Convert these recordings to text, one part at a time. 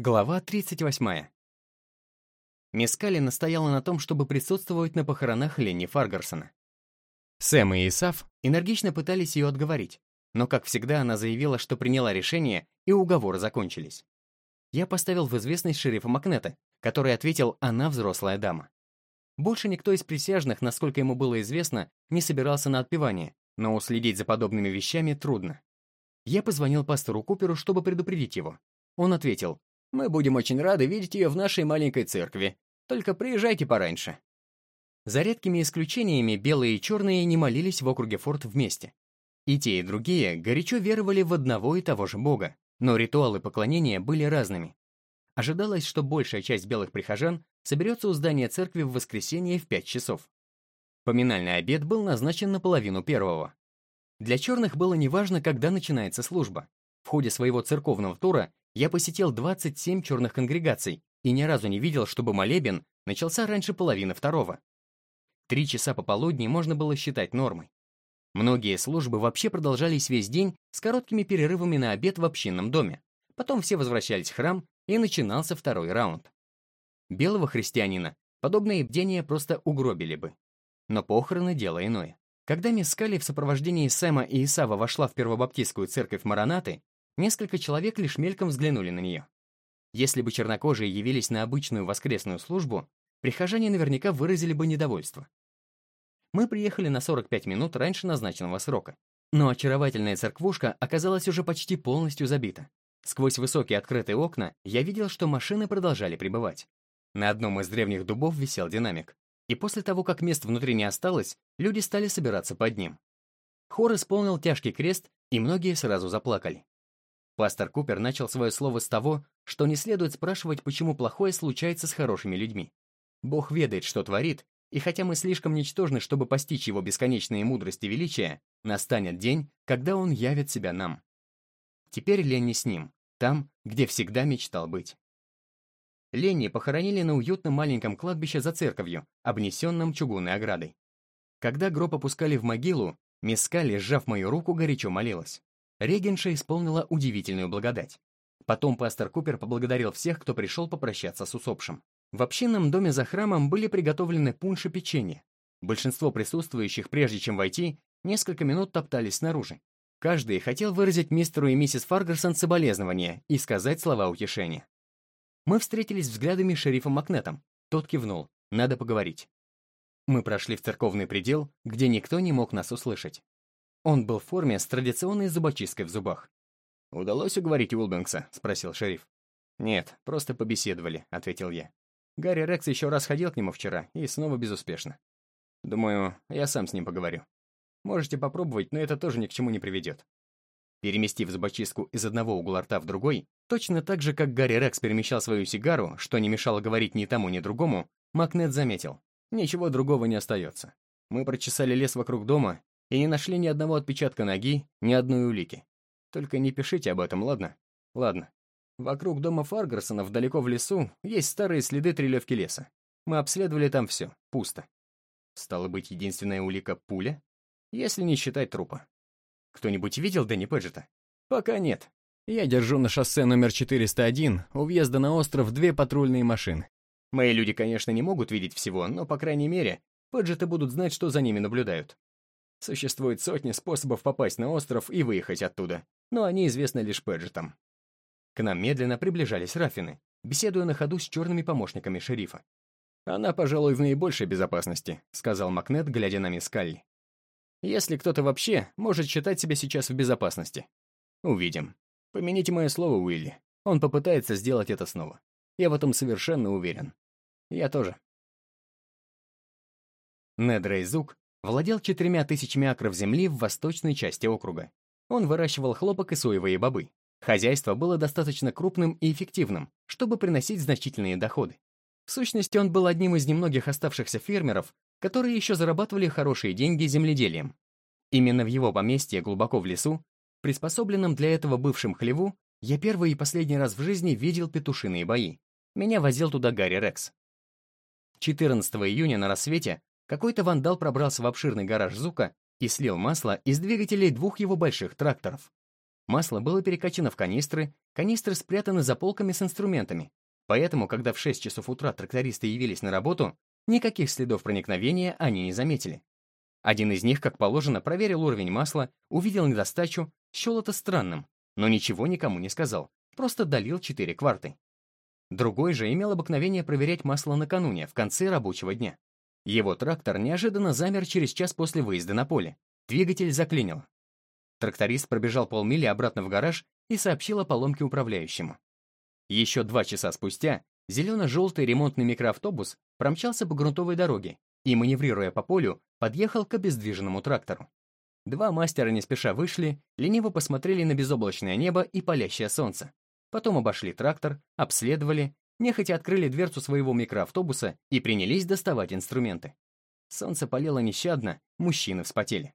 Глава 38. Мискали настояла на том, чтобы присутствовать на похоронах Ленни Фаргарсона. Сэм и Исаф энергично пытались ее отговорить, но, как всегда, она заявила, что приняла решение, и уговоры закончились. Я поставил в известность шерифа Макнета, который ответил «она взрослая дама». Больше никто из присяжных, насколько ему было известно, не собирался на отпевание, но уследить за подобными вещами трудно. Я позвонил пастору Куперу, чтобы предупредить его. Он ответил мы будем очень рады видеть ее в нашей маленькой церкви. Только приезжайте пораньше». За редкими исключениями белые и черные не молились в округе Форт вместе. И те, и другие горячо веровали в одного и того же Бога, но ритуалы поклонения были разными. Ожидалось, что большая часть белых прихожан соберется у здания церкви в воскресенье в 5 часов. Поминальный обед был назначен на половину первого. Для черных было неважно, когда начинается служба. В ходе своего церковного тура я посетил 27 черных конгрегаций и ни разу не видел, чтобы молебен начался раньше половины второго. Три часа пополудни можно было считать нормой. Многие службы вообще продолжались весь день с короткими перерывами на обед в общинном доме. Потом все возвращались в храм, и начинался второй раунд. Белого христианина подобные бдения просто угробили бы. Но похороны — дело иное. Когда мисс Калли в сопровождении Сэма и Исава вошла в первобаптистскую церковь Маранаты, Несколько человек лишь мельком взглянули на нее. Если бы чернокожие явились на обычную воскресную службу, прихожане наверняка выразили бы недовольство. Мы приехали на 45 минут раньше назначенного срока. Но очаровательная церквушка оказалась уже почти полностью забита. Сквозь высокие открытые окна я видел, что машины продолжали прибывать. На одном из древних дубов висел динамик. И после того, как мест внутри не осталось, люди стали собираться под ним. Хор исполнил тяжкий крест, и многие сразу заплакали. Пастор Купер начал свое слово с того, что не следует спрашивать, почему плохое случается с хорошими людьми. Бог ведает, что творит, и хотя мы слишком ничтожны, чтобы постичь его бесконечные мудрости и величия, настанет день, когда он явит себя нам. Теперь Ленни с ним, там, где всегда мечтал быть. Ленни похоронили на уютном маленьком кладбище за церковью, обнесенном чугунной оградой. Когда гроб опускали в могилу, мисс Калли, сжав мою руку, горячо молилась. Регенша исполнила удивительную благодать. Потом пастор Купер поблагодарил всех, кто пришел попрощаться с усопшим. В общинном доме за храмом были приготовлены пунш и печенье. Большинство присутствующих, прежде чем войти, несколько минут топтались снаружи. Каждый хотел выразить мистеру и миссис Фаргарсон соболезнования и сказать слова утешения. Мы встретились взглядами с шерифом Макнетом. Тот кивнул. Надо поговорить. Мы прошли в церковный предел, где никто не мог нас услышать. Он был в форме с традиционной зубочисткой в зубах. «Удалось уговорить Уилбенкса?» — спросил шериф. «Нет, просто побеседовали», — ответил я. Гарри Рекс еще раз ходил к нему вчера, и снова безуспешно. Думаю, я сам с ним поговорю. Можете попробовать, но это тоже ни к чему не приведет. Переместив зубочистку из одного угла рта в другой, точно так же, как Гарри Рекс перемещал свою сигару, что не мешало говорить ни тому, ни другому, Макнет заметил. Ничего другого не остается. Мы прочесали лес вокруг дома и не нашли ни одного отпечатка ноги, ни одной улики. Только не пишите об этом, ладно? Ладно. Вокруг дома Фаргарсонов, далеко в лесу, есть старые следы трелевки леса. Мы обследовали там все, пусто. Стало быть, единственная улика — пуля? Если не считать трупа. Кто-нибудь видел Дэнни Пэджета? Пока нет. Я держу на шоссе номер 401, у въезда на остров две патрульные машины. Мои люди, конечно, не могут видеть всего, но, по крайней мере, Пэджеты будут знать, что за ними наблюдают. Существует сотни способов попасть на остров и выехать оттуда, но они известны лишь Пэджетам. К нам медленно приближались Раффины, беседуя на ходу с черными помощниками шерифа. «Она, пожалуй, в наибольшей безопасности», — сказал Макнет, глядя на мисс Калли. «Если кто-то вообще может считать себя сейчас в безопасности. Увидим. Помяните мое слово, Уилли. Он попытается сделать это снова. Я в этом совершенно уверен. Я тоже». Нед Рейзук владел четырьмя тысячами акров земли в восточной части округа. Он выращивал хлопок и соевые бобы. Хозяйство было достаточно крупным и эффективным, чтобы приносить значительные доходы. В сущности, он был одним из немногих оставшихся фермеров, которые еще зарабатывали хорошие деньги земледелием. Именно в его поместье глубоко в лесу, приспособленном для этого бывшем хлеву, я первый и последний раз в жизни видел петушиные бои. Меня возил туда Гарри Рекс. 14 июня на рассвете какой-то вандал пробрался в обширный гараж Зука и слил масло из двигателей двух его больших тракторов. Масло было перекачано в канистры, канистры спрятаны за полками с инструментами. Поэтому, когда в 6 часов утра трактористы явились на работу, никаких следов проникновения они не заметили. Один из них, как положено, проверил уровень масла, увидел недостачу, счел это странным, но ничего никому не сказал, просто долил 4 кварты. Другой же имел обыкновение проверять масло накануне, в конце рабочего дня. Его трактор неожиданно замер через час после выезда на поле. Двигатель заклинил. Тракторист пробежал полмили обратно в гараж и сообщил о поломке управляющему. Еще два часа спустя зелено-желтый ремонтный микроавтобус промчался по грунтовой дороге и, маневрируя по полю, подъехал к обездвиженному трактору. Два мастера не спеша вышли, лениво посмотрели на безоблачное небо и палящее солнце. Потом обошли трактор, обследовали, нехотя открыли дверцу своего микроавтобуса и принялись доставать инструменты. Солнце палило нещадно, мужчины вспотели.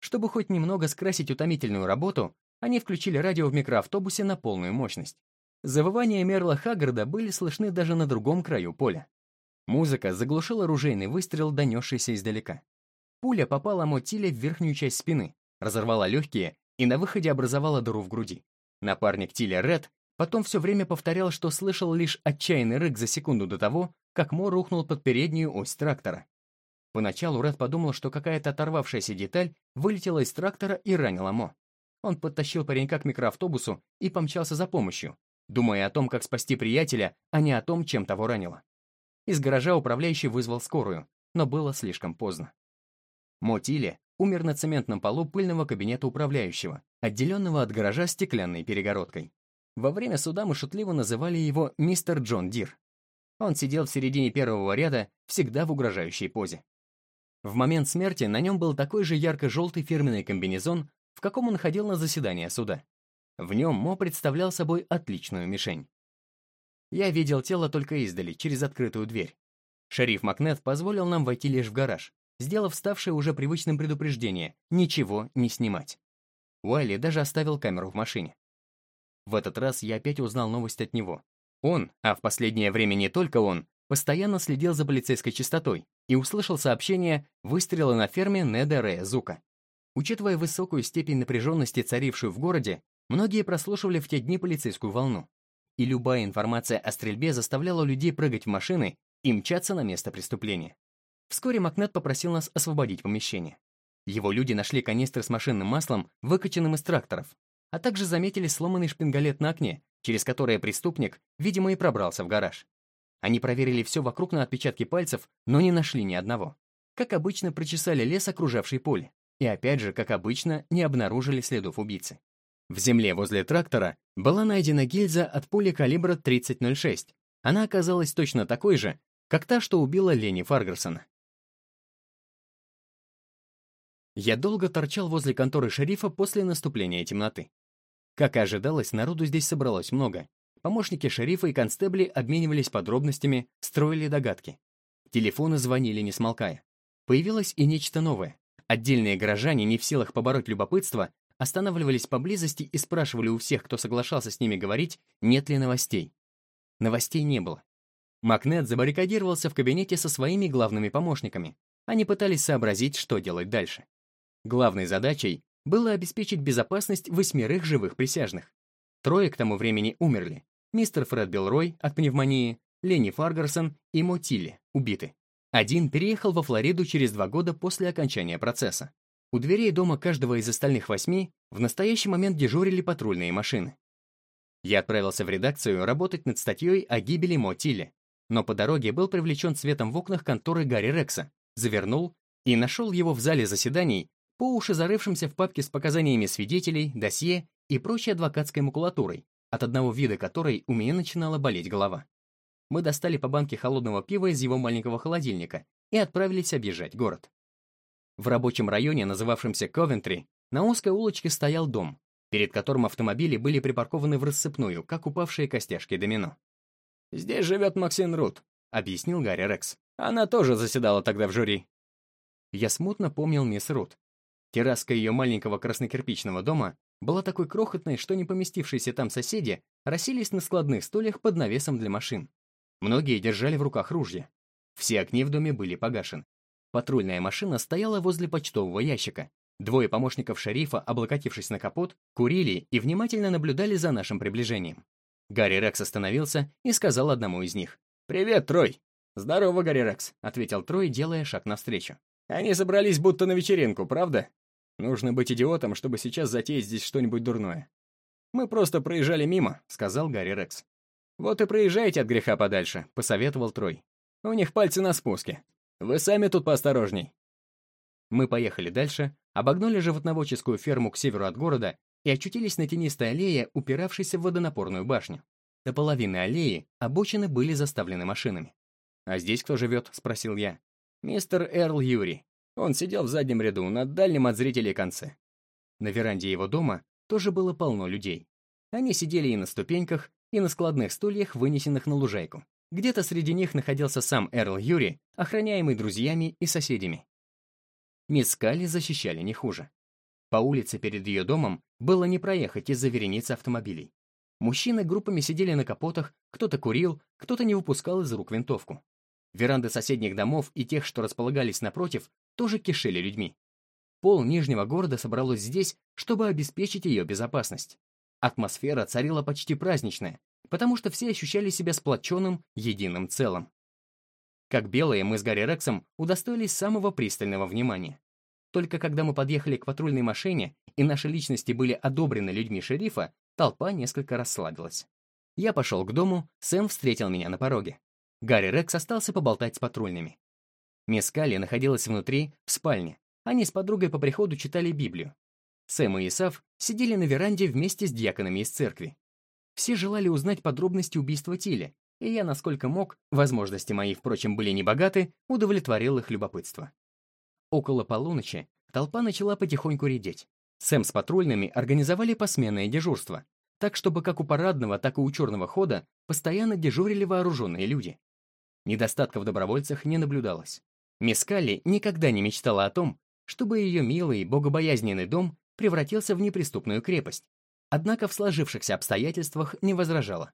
Чтобы хоть немного скрасить утомительную работу, они включили радио в микроавтобусе на полную мощность. Завывания Мерла Хаггарда были слышны даже на другом краю поля. Музыка заглушила ружейный выстрел, донесшийся издалека. Пуля попала Мотиле в верхнюю часть спины, разорвала легкие и на выходе образовала дыру в груди. Напарник Тиля Ред потом все время повторял, что слышал лишь отчаянный рык за секунду до того, как Мо рухнул под переднюю ось трактора. Поначалу Ред подумал, что какая-то оторвавшаяся деталь вылетела из трактора и ранила Мо. Он подтащил паренька к микроавтобусу и помчался за помощью, думая о том, как спасти приятеля, а не о том, чем того ранило. Из гаража управляющий вызвал скорую, но было слишком поздно. Мо Тиле умер на цементном полу пыльного кабинета управляющего, отделенного от гаража стеклянной перегородкой. Во время суда мы шутливо называли его мистер Джон Дир. Он сидел в середине первого ряда, всегда в угрожающей позе. В момент смерти на нем был такой же ярко-желтый фирменный комбинезон, в каком он ходил на заседание суда. В нем Мо представлял собой отличную мишень. Я видел тело только издали, через открытую дверь. Шериф Макнет позволил нам войти лишь в гараж, сделав ставшее уже привычным предупреждение «ничего не снимать». Уайли даже оставил камеру в машине. В этот раз я опять узнал новость от него. Он, а в последнее время не только он, постоянно следил за полицейской частотой и услышал сообщение выстрела на ферме Неда Рея Зука. Учитывая высокую степень напряженности, царившую в городе, многие прослушивали в те дни полицейскую волну. И любая информация о стрельбе заставляла людей прыгать в машины и мчаться на место преступления. Вскоре Макнет попросил нас освободить помещение. Его люди нашли канистры с машинным маслом, выкачанным из тракторов, а также заметили сломанный шпингалет на окне, через которое преступник, видимо, и пробрался в гараж. Они проверили все вокруг на отпечатки пальцев, но не нашли ни одного. Как обычно, прочесали лес, окружавший поле. И опять же, как обычно, не обнаружили следов убийцы. В земле возле трактора была найдена гильза от пули калибра 30.06. Она оказалась точно такой же, как та, что убила Лени Фаргарсона. Я долго торчал возле конторы шерифа после наступления темноты. Как и ожидалось, народу здесь собралось много, Помощники шерифа и констебли обменивались подробностями, строили догадки. Телефоны звонили, не смолкая. Появилось и нечто новое. Отдельные горожане, не в силах побороть любопытство, останавливались поблизости и спрашивали у всех, кто соглашался с ними говорить, нет ли новостей. Новостей не было. Макнет забаррикадировался в кабинете со своими главными помощниками. Они пытались сообразить, что делать дальше. Главной задачей было обеспечить безопасность восьмерых живых присяжных. Трое к тому времени умерли, мистер Фред Белрой от пневмонии, Ленни Фаргарсон и Мотилли убиты. Один переехал во Флориду через два года после окончания процесса. У дверей дома каждого из остальных восьми в настоящий момент дежурили патрульные машины. Я отправился в редакцию работать над статьей о гибели Мотилли, но по дороге был привлечен светом в окнах конторы Гарри Рекса, завернул и нашел его в зале заседаний, по уши зарывшимся в папке с показаниями свидетелей, досье и прочей адвокатской макулатурой, от одного вида которой у меня начинала болеть голова. Мы достали по банке холодного пива из его маленького холодильника и отправились объезжать город. В рабочем районе, называвшемся Ковентри, на узкой улочке стоял дом, перед которым автомобили были припаркованы в рассыпную, как упавшие костяшки домино. «Здесь живет Максин Рут», — объяснил Гарри Рекс. «Она тоже заседала тогда в жюри». Я смутно помнил мисс Рут. Терраска ее маленького краснокирпичного дома была такой крохотной, что не поместившиеся там соседи расселись на складных стульях под навесом для машин. Многие держали в руках ружья. Все окни в доме были погашены. Патрульная машина стояла возле почтового ящика, Двое помощников шерифа, облокотившись на капот, курили и внимательно наблюдали за нашим приближением. Гарри Рекс остановился и сказал одному из них. «Привет, Трой!» «Здорово, Гарри Рекс», — ответил Трой, делая шаг навстречу. «Они собрались будто на вечеринку, правда? Нужно быть идиотом, чтобы сейчас затеять здесь что-нибудь дурное». «Мы просто проезжали мимо», — сказал Гарри Рекс. «Вот и проезжайте от греха подальше», — посоветовал Трой. «У них пальцы на спуске. Вы сами тут поосторожней». Мы поехали дальше, обогнули животноводческую ферму к северу от города и очутились на тенистой аллее, упиравшейся в водонапорную башню. До половины аллеи обочины были заставлены машинами. «А здесь кто живет?» — спросил я. «Мистер Эрл Юри. Он сидел в заднем ряду, на дальнем от зрителей конце». На веранде его дома тоже было полно людей. Они сидели и на ступеньках, и на складных стульях, вынесенных на лужайку. Где-то среди них находился сам Эрл Юри, охраняемый друзьями и соседями. Мисс Калли защищали не хуже. По улице перед ее домом было не проехать из-за вереницы автомобилей. Мужчины группами сидели на капотах, кто-то курил, кто-то не выпускал из рук винтовку. Веранды соседних домов и тех, что располагались напротив, тоже кишели людьми. Пол Нижнего города собралось здесь, чтобы обеспечить ее безопасность. Атмосфера царила почти праздничная, потому что все ощущали себя сплоченным, единым целым. Как белые, мы с Гарри Рексом удостоились самого пристального внимания. Только когда мы подъехали к патрульной машине и наши личности были одобрены людьми шерифа, толпа несколько расслабилась. Я пошел к дому, Сэм встретил меня на пороге. Гарри Рекс остался поболтать с патрульными. Мисс Калли находилась внутри, в спальне. Они с подругой по приходу читали Библию. Сэм и Исав сидели на веранде вместе с дьяконами из церкви. Все желали узнать подробности убийства Тиля, и я, насколько мог, возможности мои, впрочем, были небогаты, удовлетворил их любопытство. Около полуночи толпа начала потихоньку редеть. Сэм с патрульными организовали посменное дежурство, так чтобы как у парадного, так и у черного хода постоянно дежурили вооруженные люди. Недостатков в добровольцах не наблюдалось. Мисс Калли никогда не мечтала о том, чтобы ее милый, богобоязненный дом превратился в неприступную крепость. Однако в сложившихся обстоятельствах не возражала.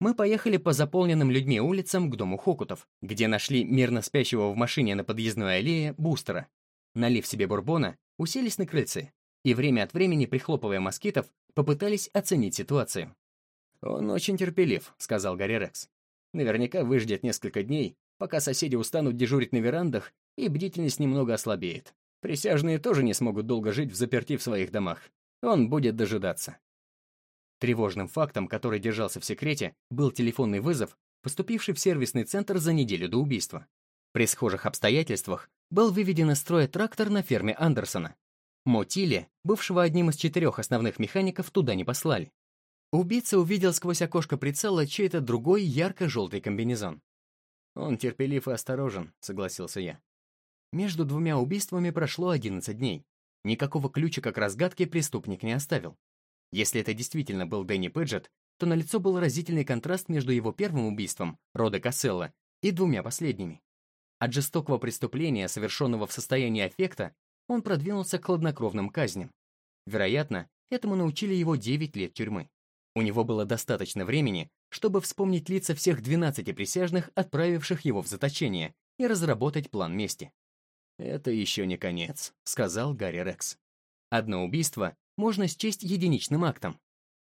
Мы поехали по заполненным людьми улицам к дому Хокутов, где нашли мирно спящего в машине на подъездной аллее Бустера. Налив себе бурбона, уселись на крыльце и время от времени, прихлопывая москитов, попытались оценить ситуацию. «Он очень терпелив», — сказал Гарри Рекс. Наверняка выждет несколько дней, пока соседи устанут дежурить на верандах, и бдительность немного ослабеет. Присяжные тоже не смогут долго жить в заперти в своих домах. Он будет дожидаться. Тревожным фактом, который держался в секрете, был телефонный вызов, поступивший в сервисный центр за неделю до убийства. При схожих обстоятельствах был выведен из строя трактор на ферме Андерсона. Мотили, бывшего одним из четырех основных механиков, туда не послали. Убийца увидел сквозь окошко прицела чей-то другой ярко-желтый комбинезон. «Он терпелив и осторожен», — согласился я. Между двумя убийствами прошло 11 дней. Никакого ключика к разгадке преступник не оставил. Если это действительно был Дэнни Пэджетт, то налицо был разительный контраст между его первым убийством, Рода Касселла, и двумя последними. От жестокого преступления, совершенного в состоянии аффекта, он продвинулся к хладнокровным казням. Вероятно, этому научили его 9 лет тюрьмы. У него было достаточно времени, чтобы вспомнить лица всех 12 присяжных, отправивших его в заточение, и разработать план мести. «Это еще не конец», — сказал Гарри Рекс. Одно убийство можно счесть единичным актом.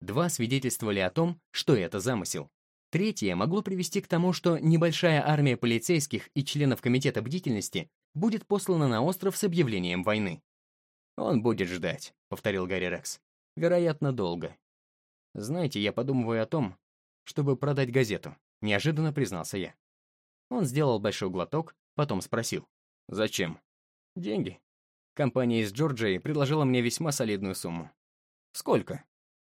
Два свидетельствовали о том, что это замысел. Третье могло привести к тому, что небольшая армия полицейских и членов Комитета бдительности будет послана на остров с объявлением войны. «Он будет ждать», — повторил Гарри Рекс. «Вероятно, долго. «Знаете, я подумываю о том, чтобы продать газету», — неожиданно признался я. Он сделал большой глоток, потом спросил. «Зачем?» «Деньги». Компания из Джорджии предложила мне весьма солидную сумму. «Сколько?»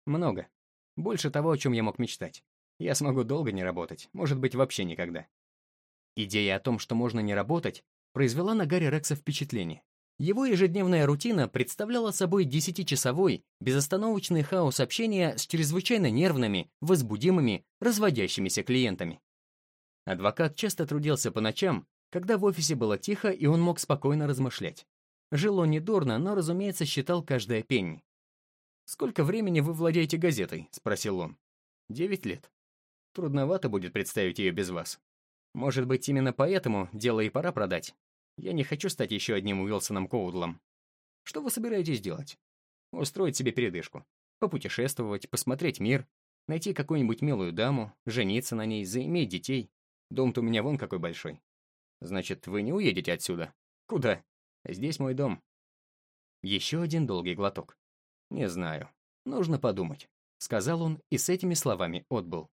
«Много. Больше того, о чем я мог мечтать. Я смогу долго не работать, может быть, вообще никогда». Идея о том, что можно не работать, произвела на Гарри Рекса впечатление. Его ежедневная рутина представляла собой десятичасовой, безостановочный хаос общения с чрезвычайно нервными, возбудимыми, разводящимися клиентами. Адвокат часто трудился по ночам, когда в офисе было тихо, и он мог спокойно размышлять. Жил он недурно, но, разумеется, считал каждое пенни. «Сколько времени вы владеете газетой?» — спросил он. «Девять лет. Трудновато будет представить ее без вас. Может быть, именно поэтому дело и пора продать. Я не хочу стать еще одним Уилсоном Коудлом. Что вы собираетесь делать? Устроить себе передышку. Попутешествовать, посмотреть мир, найти какую-нибудь милую даму, жениться на ней, заиметь детей. Дом-то у меня вон какой большой. Значит, вы не уедете отсюда? Куда? Здесь мой дом. Еще один долгий глоток. Не знаю. Нужно подумать. Сказал он и с этими словами отбыл.